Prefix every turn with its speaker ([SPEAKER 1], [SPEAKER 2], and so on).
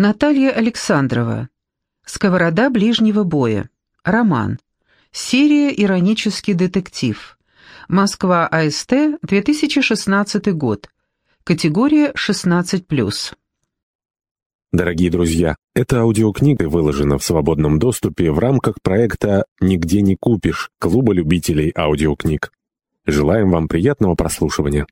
[SPEAKER 1] Наталья Александрова. Сковорода ближнего боя. Роман. Серия «Иронический детектив». Москва, АСТ, 2016 год. Категория 16+.
[SPEAKER 2] Дорогие друзья, эта аудиокнига выложена в свободном доступе в рамках проекта «Нигде не купишь» Клуба любителей аудиокниг. Желаем вам приятного прослушивания.